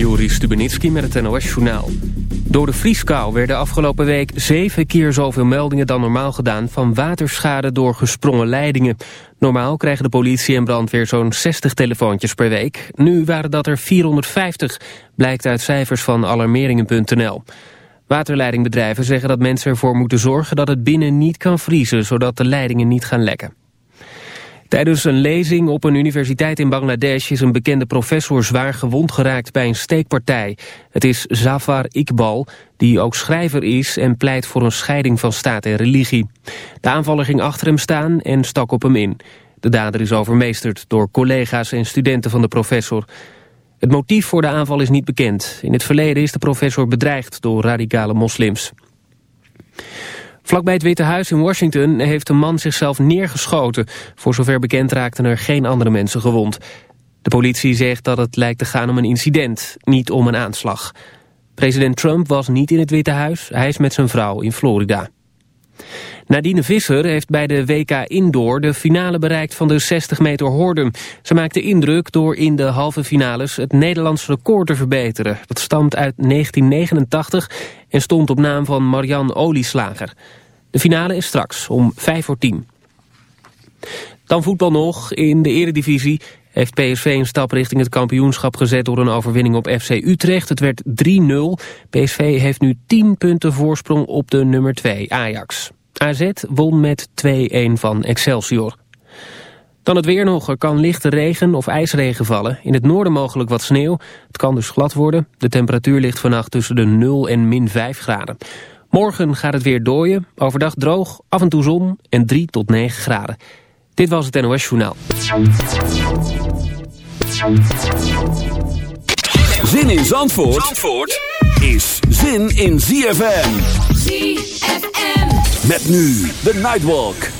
Joris Stubenitski met het NOS-journaal. Door de vrieskou werden afgelopen week zeven keer zoveel meldingen dan normaal gedaan... van waterschade door gesprongen leidingen. Normaal krijgen de politie en brandweer zo'n 60 telefoontjes per week. Nu waren dat er 450, blijkt uit cijfers van alarmeringen.nl. Waterleidingbedrijven zeggen dat mensen ervoor moeten zorgen dat het binnen niet kan vriezen... zodat de leidingen niet gaan lekken. Tijdens een lezing op een universiteit in Bangladesh is een bekende professor zwaar gewond geraakt bij een steekpartij. Het is Zafar Iqbal, die ook schrijver is en pleit voor een scheiding van staat en religie. De aanvaller ging achter hem staan en stak op hem in. De dader is overmeesterd door collega's en studenten van de professor. Het motief voor de aanval is niet bekend. In het verleden is de professor bedreigd door radicale moslims. Vlakbij het Witte Huis in Washington heeft een man zichzelf neergeschoten. Voor zover bekend raakten er geen andere mensen gewond. De politie zegt dat het lijkt te gaan om een incident, niet om een aanslag. President Trump was niet in het Witte Huis, hij is met zijn vrouw in Florida. Nadine Visser heeft bij de WK Indoor de finale bereikt van de 60 meter horden. Ze maakte indruk door in de halve finales het Nederlands record te verbeteren. Dat stamt uit 1989 en stond op naam van Marianne Olieslager. De finale is straks om 5 voor 10. Dan voetbal nog. In de eredivisie heeft PSV een stap richting het kampioenschap gezet door een overwinning op FC Utrecht. Het werd 3-0. PSV heeft nu 10 punten voorsprong op de nummer 2 Ajax. AZ won met 2-1 van Excelsior. Dan het weer nog. Er kan lichte regen of ijsregen vallen. In het noorden mogelijk wat sneeuw. Het kan dus glad worden. De temperatuur ligt vannacht tussen de 0 en min 5 graden. Morgen gaat het weer dooien. Overdag droog, af en toe zon en 3 tot 9 graden. Dit was het NOS Journaal. Zin in Zandvoort, Zandvoort is zin in ZFM. ZFM. Met nu de Nightwalk.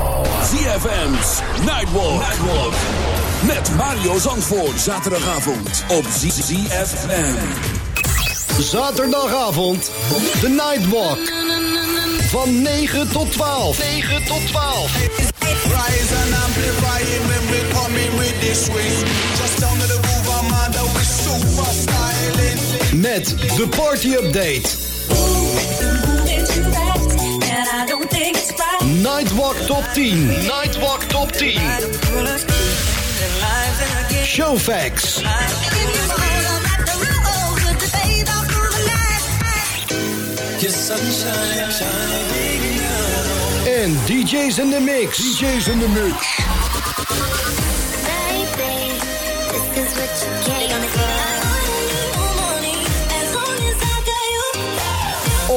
ZFM's Nightwalk. Nightwalk. Met Mario Zandvoort. Zaterdagavond op ZFM. Zaterdagavond, de Nightwalk. Van 9 tot 12. 9 tot 12. Rise and amplify it when we coming with this swing. Just down to the groove, I'm super styling. Met de party update. Nightwalk top 10. Nightwalk top 10. Show facts. En DJ's in the mix. DJ's in the mix.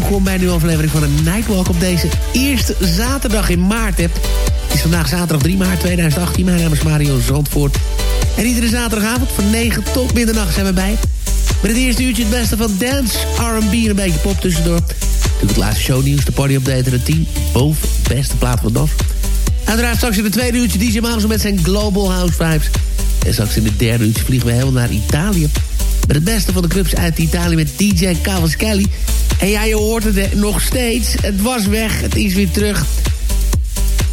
Welkom bij een nieuwe aflevering van een Nightwalk op deze eerste zaterdag in maart. Het is vandaag zaterdag 3 maart 2018. Mijn naam is Mario Zandvoort. En iedere zaterdagavond van 9 tot middernacht zijn we bij. Met het eerste uurtje het beste van dance, R&B en een beetje pop tussendoor. Natuurlijk het laatste shownieuws, de party update en de 10 boven beste plaat van DAF. Uiteraard straks in het tweede uurtje DJ Mouse met zijn Global House Vibes. En straks in het derde uurtje vliegen we helemaal naar Italië. Met het beste van de clubs uit Italië met DJ Cavaschelli. En ja, je hoort het nog steeds. Het was weg, het is weer terug.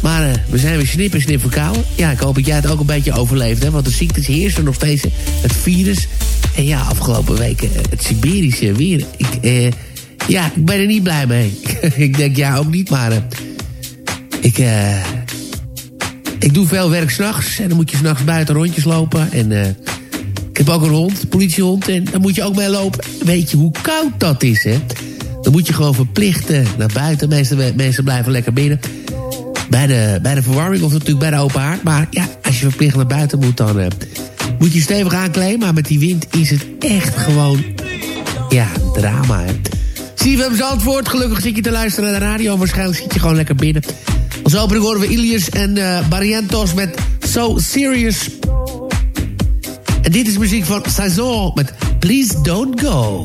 Maar uh, we zijn weer snip en snip. Ja, ik hoop dat jij het ook een beetje overleeft. Hè? Want de ziektes heersen nog steeds. Het virus. En ja, afgelopen weken uh, het Siberische weer. Ik, uh, ja, ik ben er niet blij mee. ik denk ja ook niet, maar... ik, ik doe veel werk s'nachts. En dan moet je s'nachts buiten rondjes lopen. En ik heb ook een hond, politiehond. En dan moet je ook mee lopen. Weet je hoe koud dat is, hè? Dan moet je gewoon verplichten naar buiten. Meeste mensen blijven lekker binnen bij de, bij de verwarming of natuurlijk bij de open haard. Maar ja, als je verplicht naar buiten moet, dan uh, moet je stevig aankleden. Maar met die wind is het echt gewoon, ja, drama. Hè. CFM antwoord. gelukkig zit je te luisteren naar de radio. Waarschijnlijk zit je gewoon lekker binnen. Als opening horen we Ilias en uh, Barrientos met So Serious. En dit is muziek van Saison met Please Don't go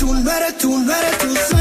Tun, better tun, better tun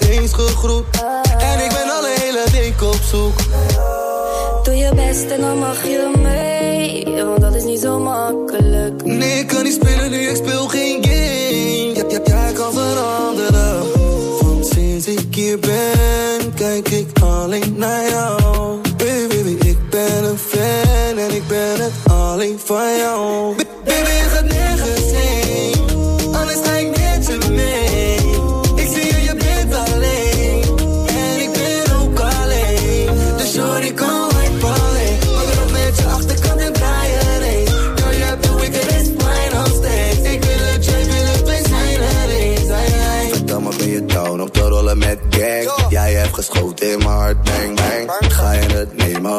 niet eens gegroet. En ik ben al een hele week op zoek. Doe je best en dan mag je mee. Want dat is niet zo makkelijk. Nee, ik kan niet spelen nu, ik speel geen game. Ja, ja, jij kan veranderen. Want sinds ik hier ben, kijk ik alleen naar jou. Baby, ik ben een fan en ik ben het alleen van jou.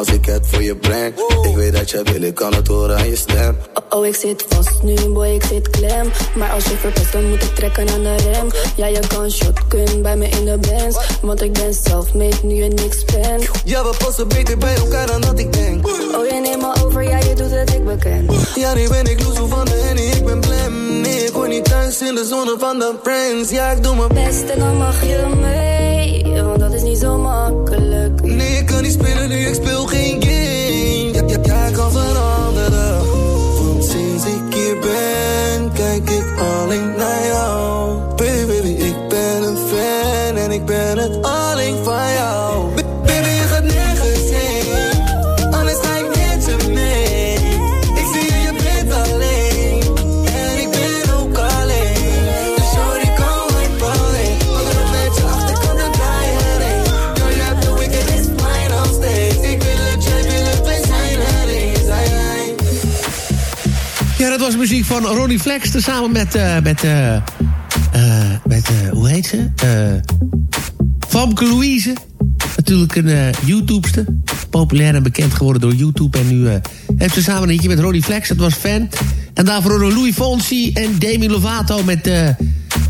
Als ik het voor je breng? Ik weet dat je wil, ik kan het horen aan je stem. Oh, oh, ik zit vast nu, boy, ik zit klem. Maar als je verpest, dan moet ik trekken aan de rem. Ja, je kan shotgun bij me in de bands. Want ik ben self-made, nu je niks bent. Ja, we passen beter bij elkaar dan dat ik denk. Oh, je neemt me over, ja, je doet het, ik beken. Ja, nu ben ik loezo van de henny, ik ben blem. Nee, ik hoor niet thuis in de zone van de friends. Ja, ik doe mijn Best en dan mag je mee, want dat is niet zo makkelijk. Ik kan niet spelen nu, ik speel geen game. Ja, ja, jij kan veranderen. Want sinds ik hier ben, kijk ik alleen naar jou. Baby, baby, ik ben een fan en ik ben het alleen van jou. Was muziek van Ronnie Flex. Samen met, eh, met, eh, eh, met eh, hoe heet ze? Eh Famke Louise. Natuurlijk een eh YouTubester. Populair en bekend geworden door YouTube. En nu eh, heeft ze samen een hitje met Ronnie Flex. Dat was fan. En daarvoor Louis Fonsi en Demi Lovato met... eh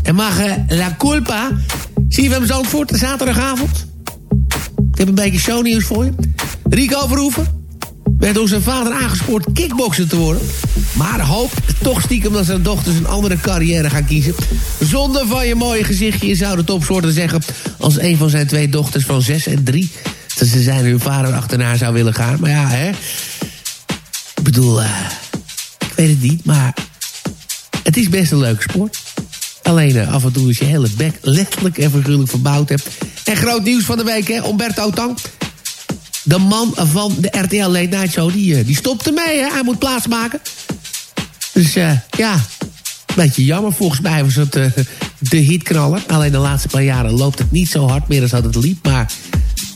en Mage La Culpa. Zie je hem Zandvoort, zaterdagavond. Ik heb een beetje shownieuws voor je. Rico Verhoeven werd door zijn vader aangespoord kickbokser te worden. Maar hoopt toch stiekem dat zijn dochters een andere carrière gaan kiezen. Zonder van je mooie gezichtje, je zou de topsoorten zeggen... als een van zijn twee dochters van zes en drie... dat ze zijn hun vader achterna zou willen gaan. Maar ja, hè... Ik bedoel, eh, ik weet het niet, maar... het is best een leuke sport. Alleen eh, af en toe is je hele bek letterlijk en figuurlijk verbouwd hebt. En groot nieuws van de week, hè, Umberto Tang... De man van de RTL Late Night Show, die, eh, die stopt ermee. Hè? Hij moet plaatsmaken. Dus eh, ja, een beetje jammer. Volgens mij was het eh, de hitknaller. Alleen de laatste paar jaren loopt het niet zo hard meer als dat het liep. Maar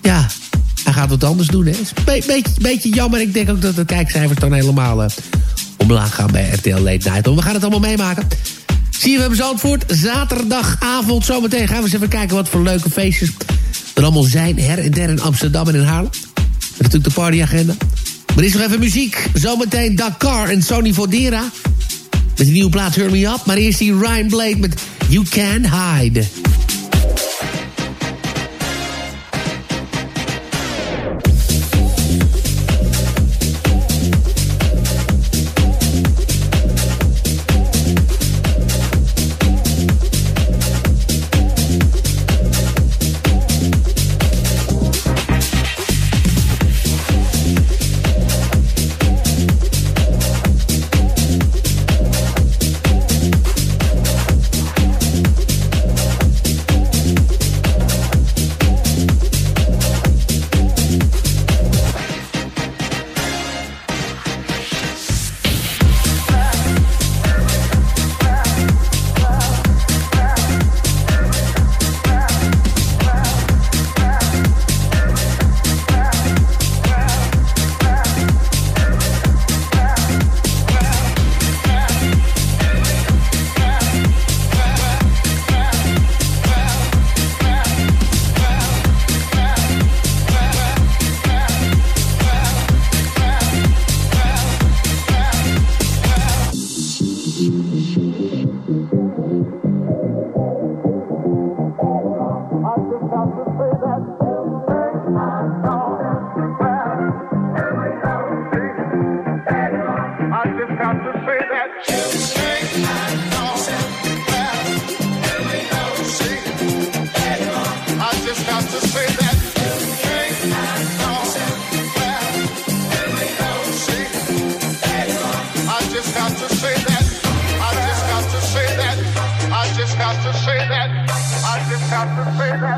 ja, hij gaat wat anders doen. Hè? Een be- beetje, beetje jammer. Ik denk ook dat de kijkcijfers dan helemaal omlaag gaan bij RTL Late Night. We gaan het allemaal meemaken. Zie je hem Zandvoort, zaterdagavond. Zometeen gaan we eens even kijken wat voor leuke feestjes er allemaal zijn. Her en der in Amsterdam en in Haarlem. Natuurlijk de partyagenda. Maar er is nog even muziek. Zometeen Dakar en Sony Fodera. Met de nieuwe plaat Hurry Up. Maar eerst die Ryan Blade met You Can Hide.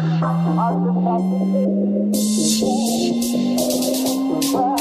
I've been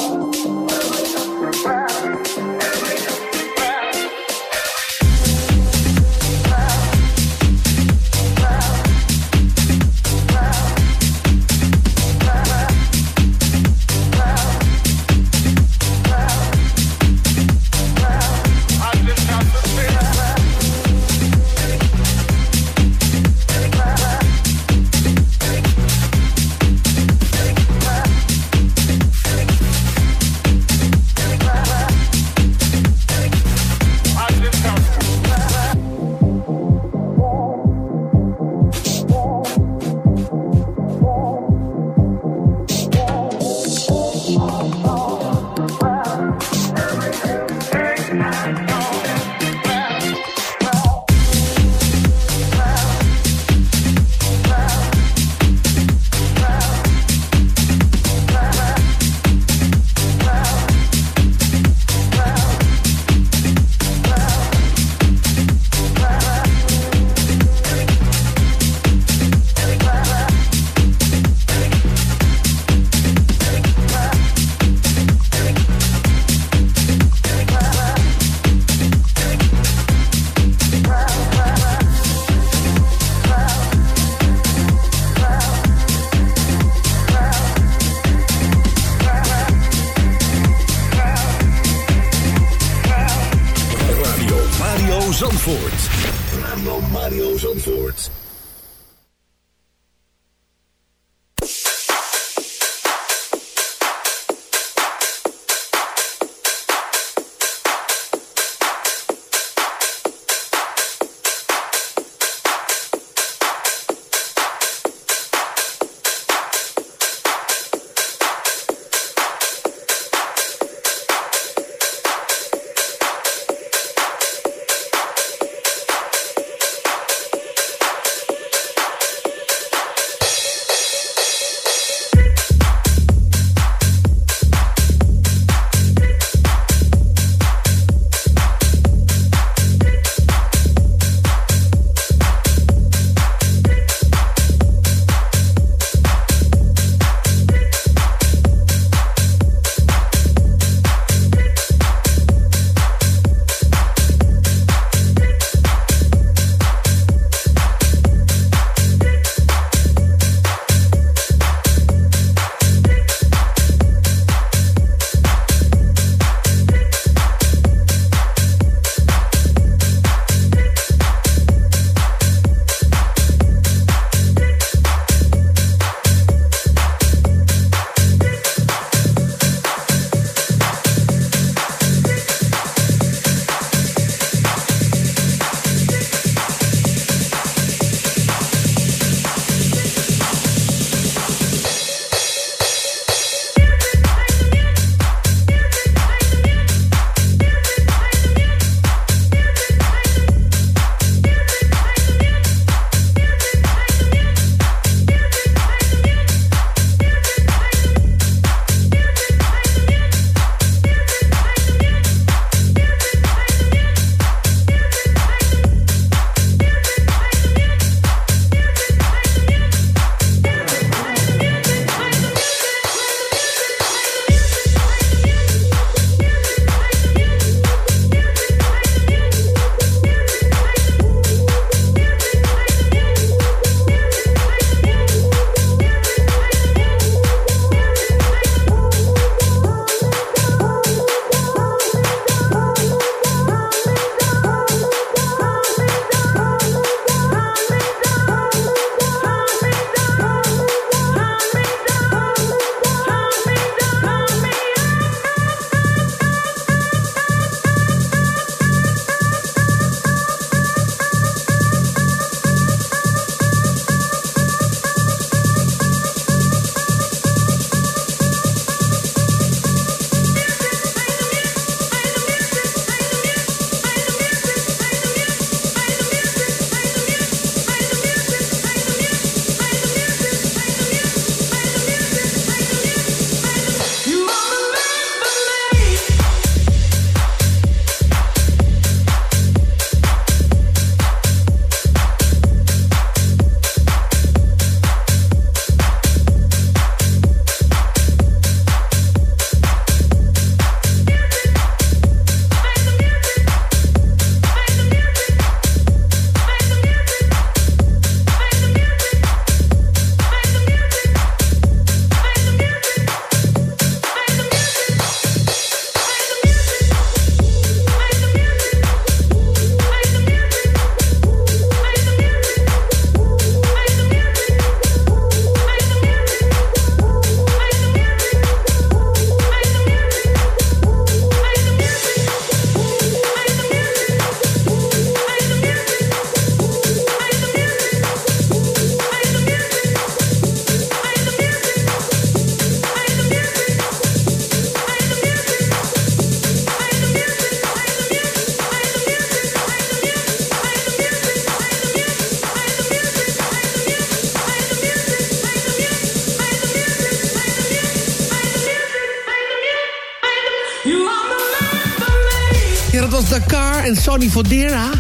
en Sonny Fodera.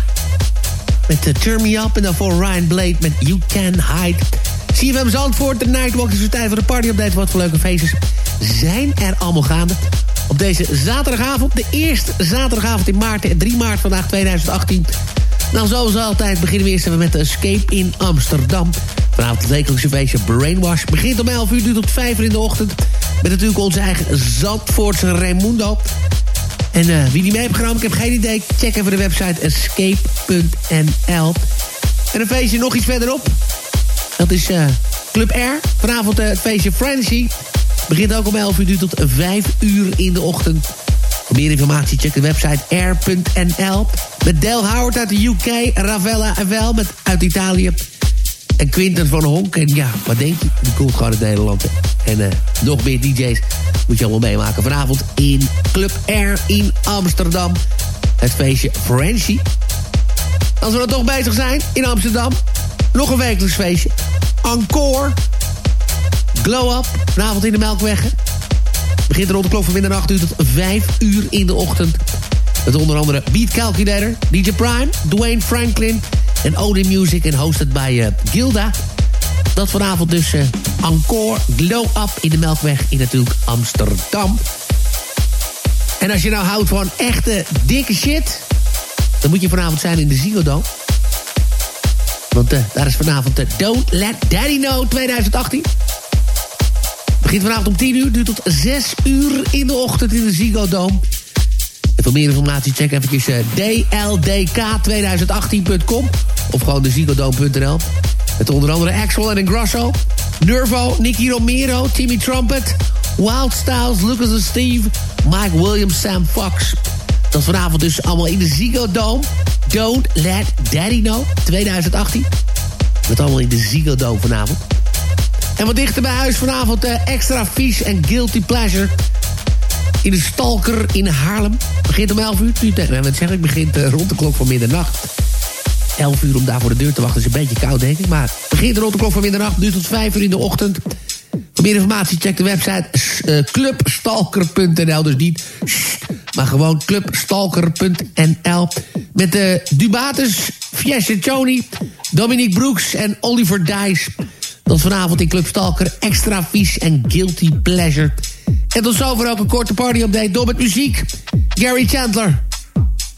Met de Turn Me Up. En daarvoor Ryan Blade met You Can Hide. CFM Zandvoort, de Nightwalk is weer tijd voor de party-update. Wat voor leuke feestjes zijn er allemaal gaande. Op deze zaterdagavond, de eerste zaterdagavond in maart, 3 maart vandaag 2018. Nou, zoals altijd beginnen we eerst even met de Escape in Amsterdam. Vanavond het wekelijkse feestje Brainwash. Begint om 11 uur, duurt tot 5 uur in de ochtend. Met natuurlijk onze eigen Zandvoortse Raimundo. En uh, wie die mee heeft genomen, ik heb geen idee. Check even de website escape.nl. En een feestje nog iets verderop. Dat is uh, Club R. Vanavond uh, het feestje Frenzy. Begint ook om 11 uur, tot 5 uur in de ochtend. Voor meer informatie check de website air.nl. Met Del Howard uit de UK, Ravella Avel met uit Italië. En Quinten van Honk. En ja, wat denk je? Die komt gewoon uit Nederland. En uh, nog meer DJ's moet je allemaal meemaken. Vanavond in Club Air in Amsterdam. Het feestje Frenchy. Als we dan toch bezig zijn in Amsterdam. Nog een wekelijks feestje. Encore. Glow Up. Vanavond in de Melkweg. Begint rond de klok van middernacht uur tot 5 uur in de ochtend. Met onder andere Beat Calculator, DJ Prime, Dwayne Franklin en Odin Music. En hosted bij uh, Gilda. Dat vanavond dus uh, Encore Glow Up in de Melkweg in natuurlijk Amsterdam. En als je nou houdt van echte dikke shit... dan moet je vanavond zijn in de Ziggo. Want uh, daar is vanavond de Don't Let Daddy Know 2018. Begint vanavond om 10 uur, duurt tot 6 uur in de ochtend in de Ziggo Dome. En voor meer informatie check eventjes uh, dldk2018.com of gewoon de. Met onder andere Axel en Grosso, Nervo, Nicky Romero, Timmy Trumpet, Wild Styles, Lucas en Steve, Mike Williams, Sam Fox. Dat vanavond dus allemaal in de Ziggo Dome. Don't Let Daddy Know 2018. Dat allemaal in de Ziggo Dome vanavond. En wat dichter bij huis vanavond uh, extra fish en guilty pleasure. In de Stalker in Haarlem. Begint om 11 uur. Nu, wat zeg ik, begint uh, rond de klok van middernacht. 11 uur om daar voor de deur te wachten is een beetje koud, denk ik. Maar begint rond de klok van middernacht, duurt tot 5 uur in de ochtend. Voor meer informatie check de website uh, clubstalker.nl. Dus niet maar gewoon clubstalker.nl. Met de uh, Dubatus, Fiesche Tony, Dominique Brooks en Oliver Dijs. Dat vanavond in Club Stalker extra vies en guilty pleasure. En tot zover ook een korte party-update door met muziek. Gary Chandler.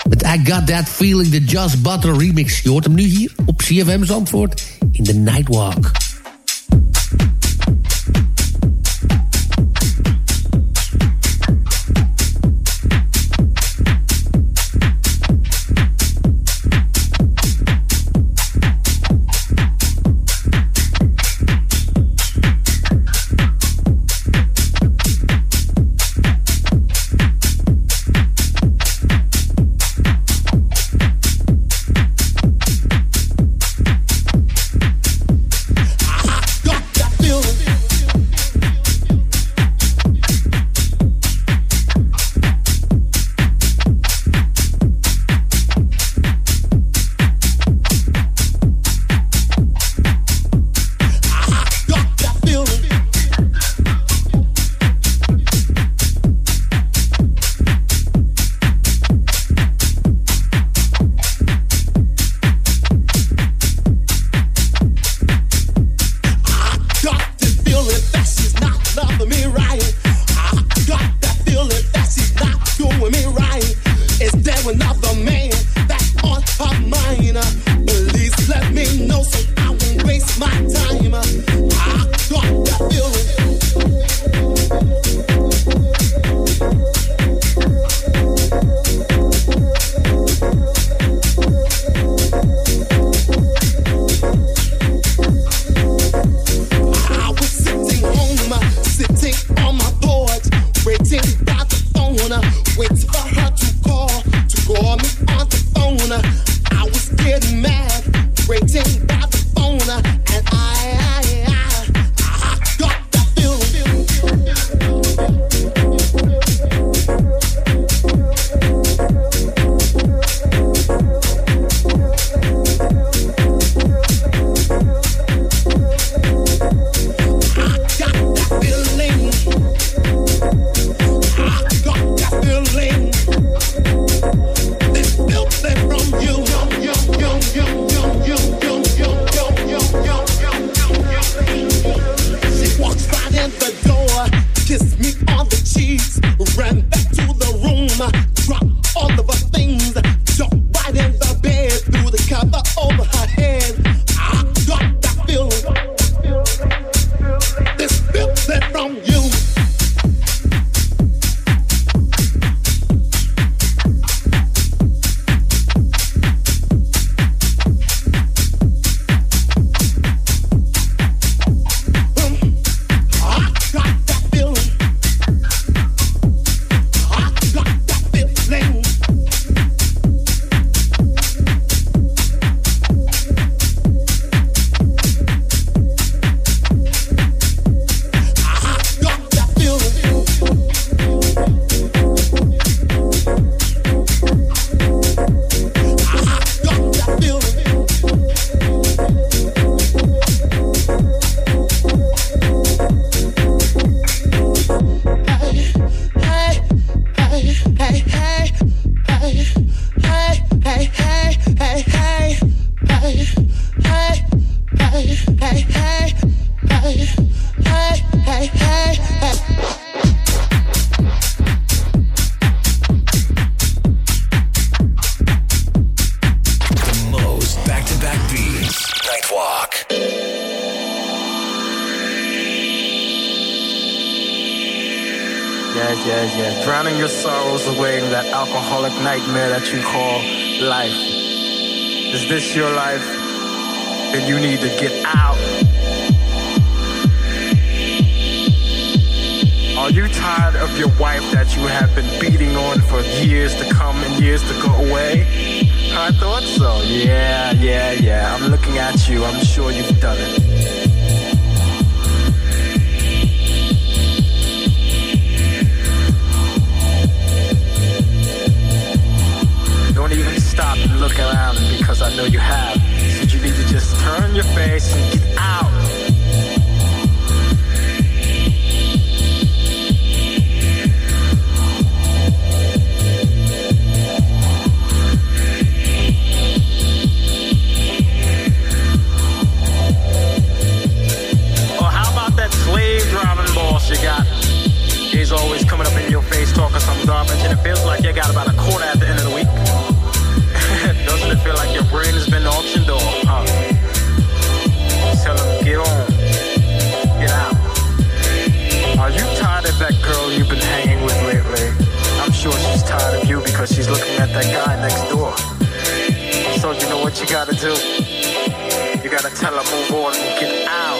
Met I Got That Feeling, de Just Butter remix. Je hoort hem nu hier op CFM Zandvoort in The Nightwalk. To go away? I thought so. Yeah, yeah, yeah. I'm looking at you. I'm sure you've done it. Don't even stop and look around because I know you have. So you need to just turn your face and get out. You got? He's always coming up in your face talking some garbage, and it feels like you got about a quarter at the end of the week. Doesn't it feel like your brain has been auctioned off, huh? Tell him, get on. Get out. Are you tired of that girl you've been hanging with lately? I'm sure she's tired of you because she's looking at that guy next door. So you know what you gotta do? You gotta tell her move on and get out.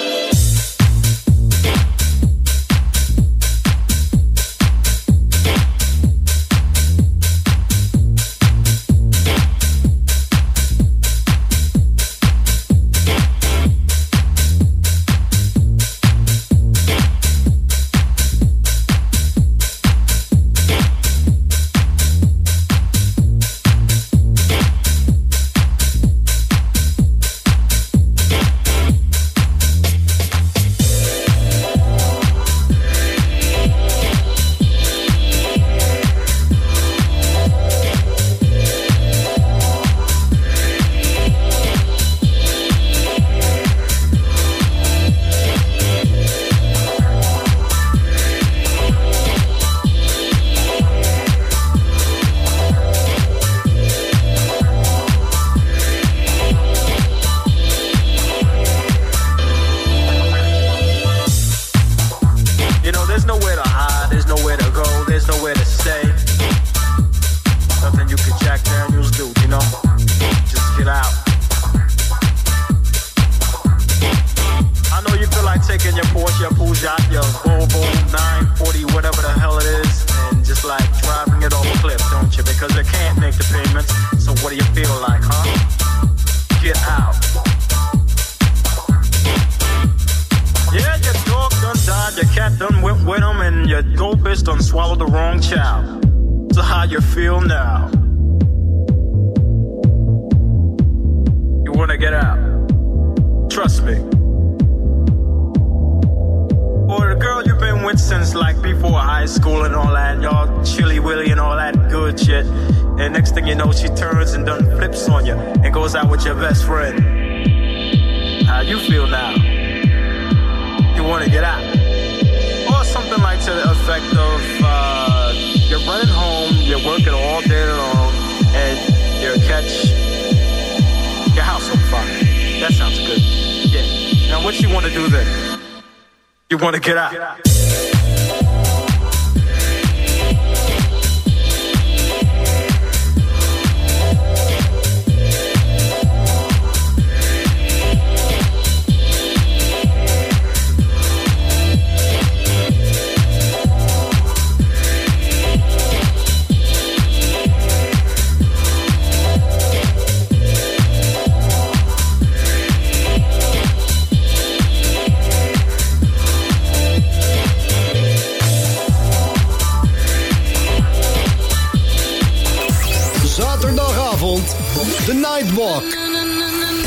Nightwalk.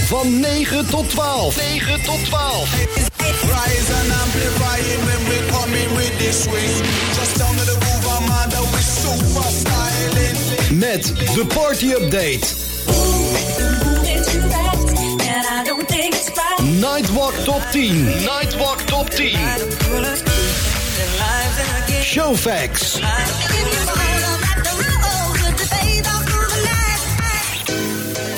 Van 9 tot 12. 9 tot 12. Rise and amplifying when we with this swing. Just down to the groove, I'm under with super styling. Met de party update. Nightwalk top 10. Nightwalk top 10. Showfax.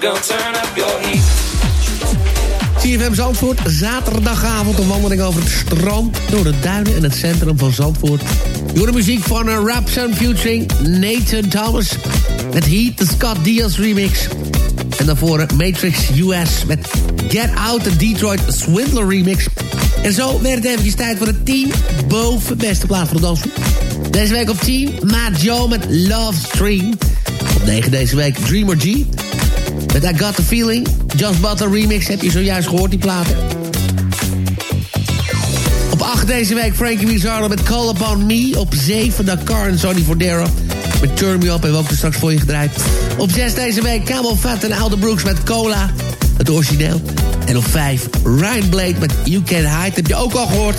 Go turn up your heat. CFM Zandvoort, zaterdagavond een wandeling over het strand... door de duinen en het centrum van Zandvoort. Door de muziek van eh, uh, Rap Sun Futuring Nathan Thomas... met Heat, de Scott Diaz remix. En daarvoor eh, Matrix US met Get Out, de Detroit Swindler remix. En zo werd het eventjes tijd voor het team boven beste plaats van de dansen. Deze week op team Maat Joe met Love Stream. Op 9 deze week Dreamer G... Met I Got The Feeling. Just Butter remix heb je zojuist gehoord, die platen. Op 8 deze week Frankie Rizzardo met Call Upon Me. Op 7 Dakar en Sonny Fodera met Turn Me Up. Hebben we ook straks voor je gedraaid. Op 6 deze week Camel Fat en Alder Brooks met Cola. Het origineel. En op 5 Ryan Blade met You Can Hide. Heb je ook al gehoord.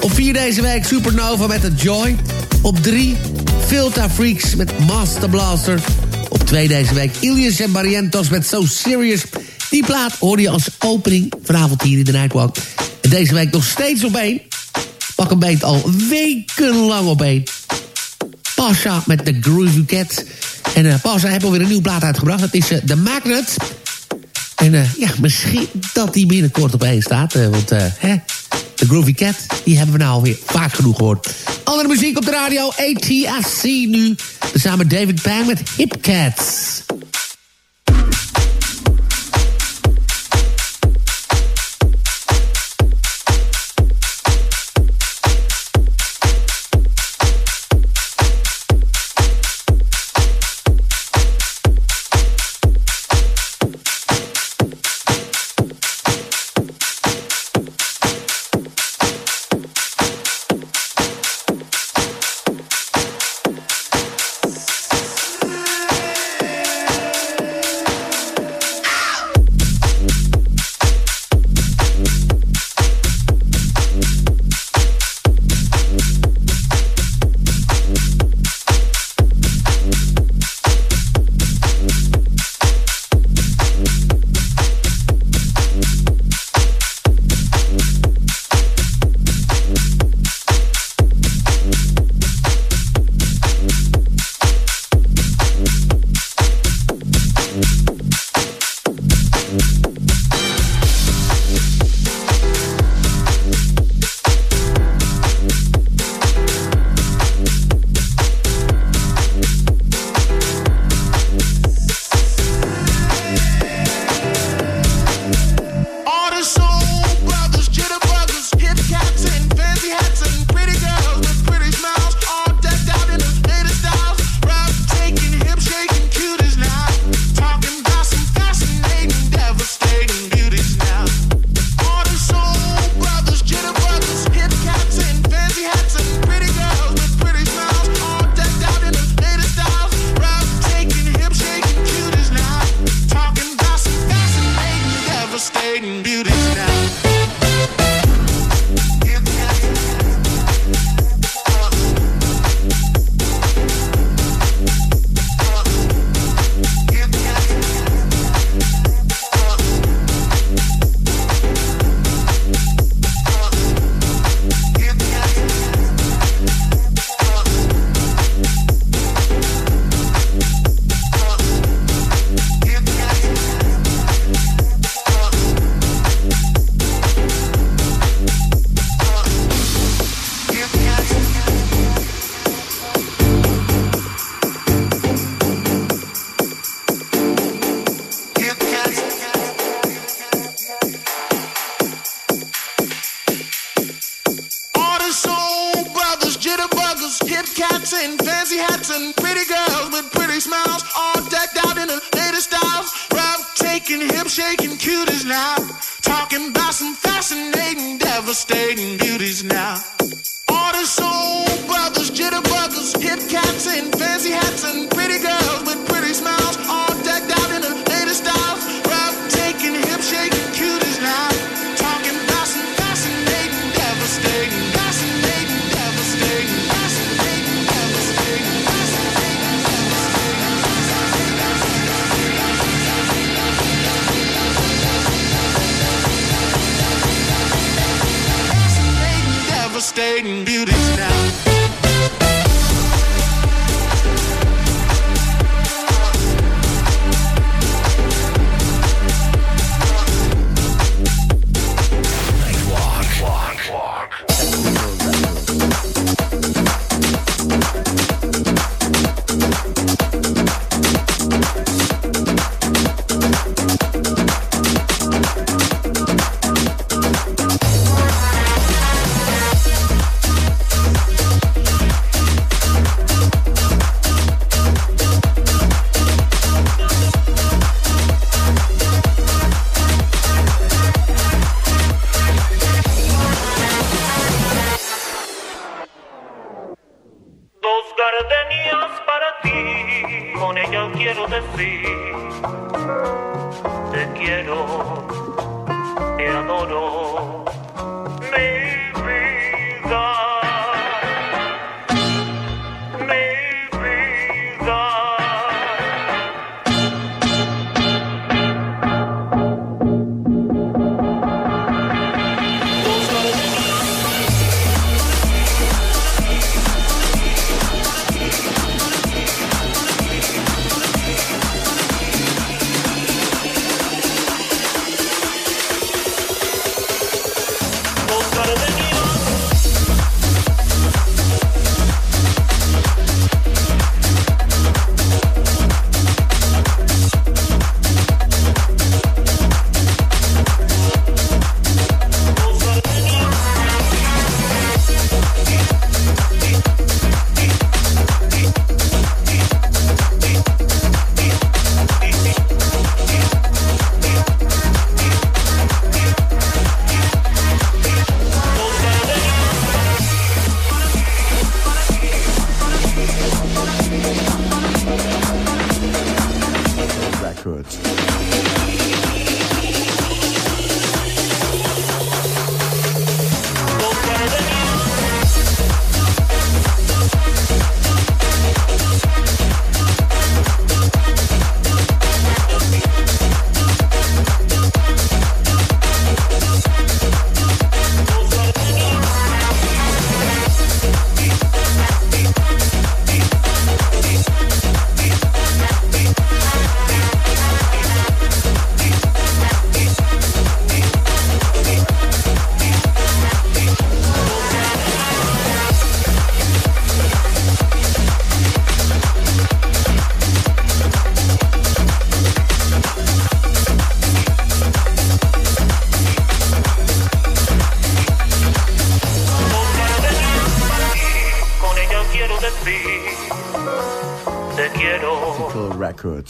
Op 4 deze week Supernova met The Joy. Op 3 Filta Freaks met Master Blaster. 2 deze week Ilias en Barrientos met So Serious. Die plaat hoorde je als opening vanavond hier in de Nightwalk. En deze week nog steeds op één. Pak een beet al wekenlang op één. Pasha met The Groovy Cat. En uh, Pasha heeft alweer een nieuw plaat uitgebracht. Dat is uh, The Magnet. En uh, ja, misschien dat die binnenkort op één staat. want hè, The Groovy Cat, die hebben we nou alweer vaak genoeg gehoord. Andere muziek op de radio, ATSC nu. Samen David Pang met Hip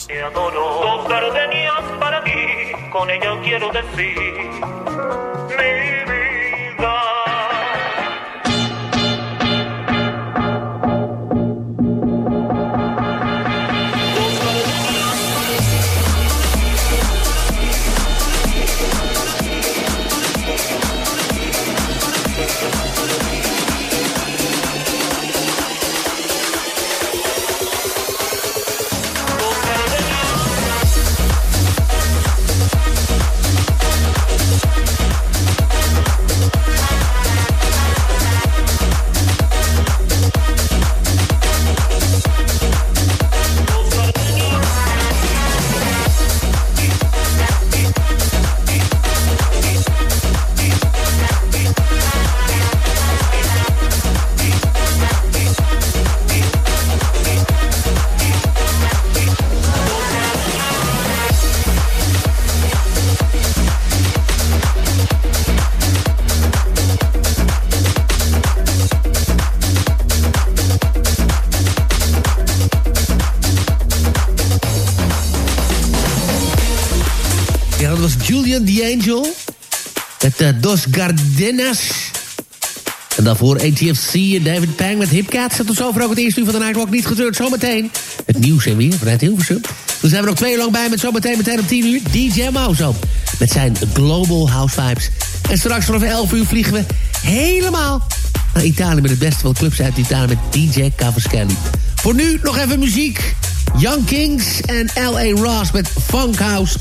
te adoro. Dos gardenias para ti, con ella quiero decir, Met eh, Dos Gardenas. En daarvoor ATFC en David Pang met Hipcats. Dat was over ook het eerste uur van de Nightwalk niet getreurd. Zometeen het nieuws en weer vanuit Hilversum. Dan zijn we nog twee lang bij met zometeen meteen om 10 uur DJ Mauzo. Met zijn Global House Vibes. En straks vanaf 11 uur vliegen we helemaal naar Italië... met het beste van clubs uit Italië met DJ Cavaschelli. Voor nu nog even muziek. Young Kings en L.A. Ross met Funk House.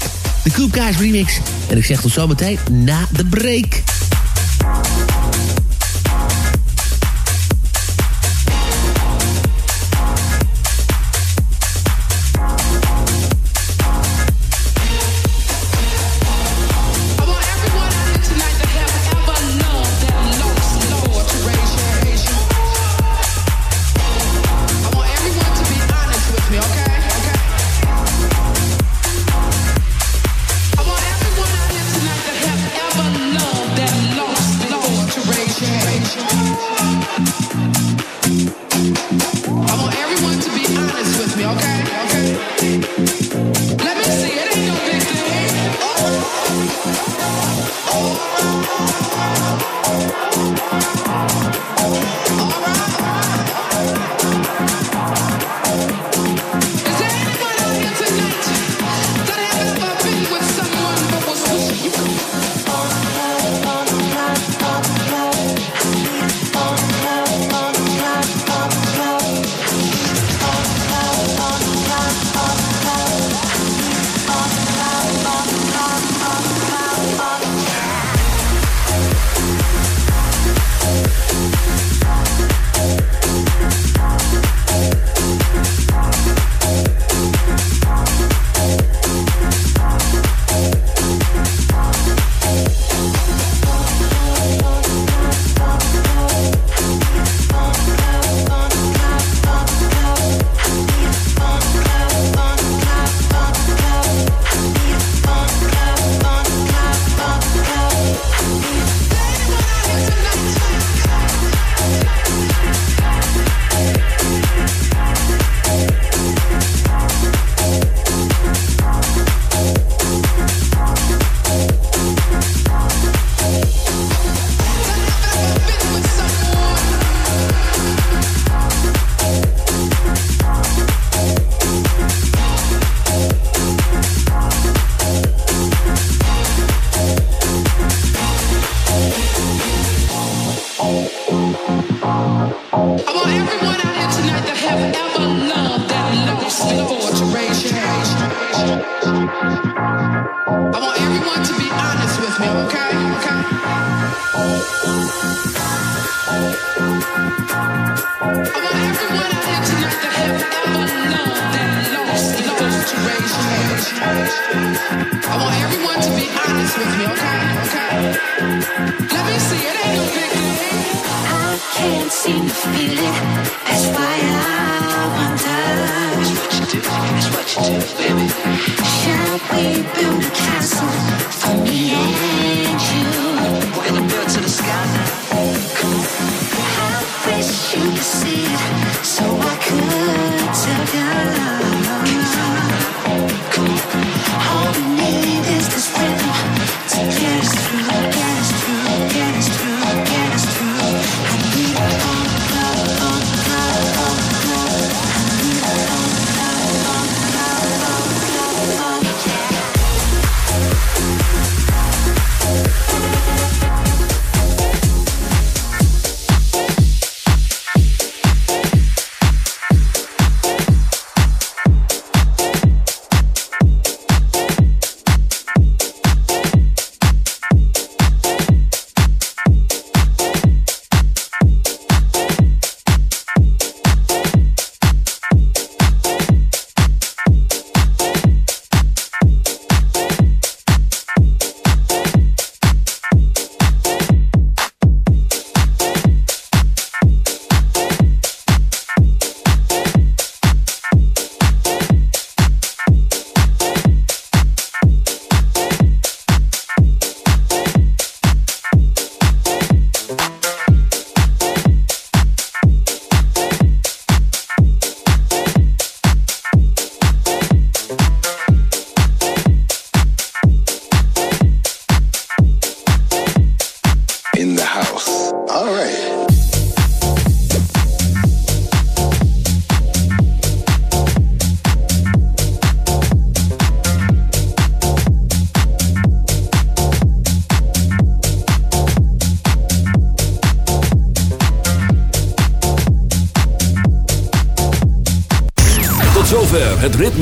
De Coop Guys remix. En ik zeg tot zometeen na de break.